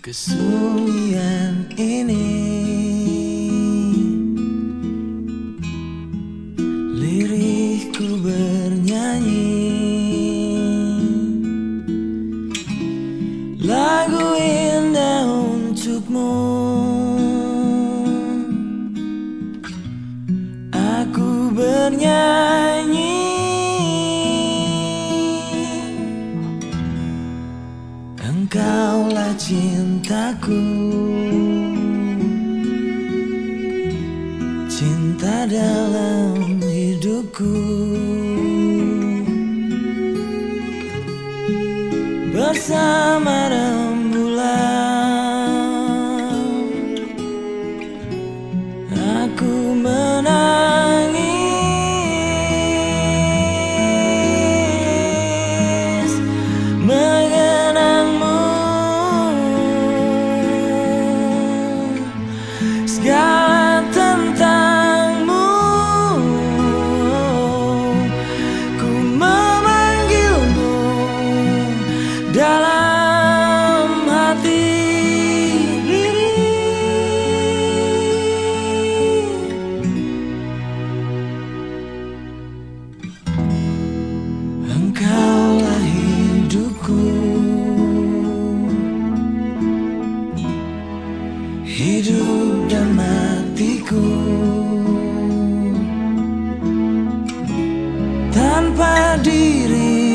kesunyian ini Lirikku bernyanyi. Lagu indah untukmu. Aku bernyanyi Engkaulah cintaku. Cinta dalam hidupku. Bersama rembulan hidup dan matiku tanpa diri.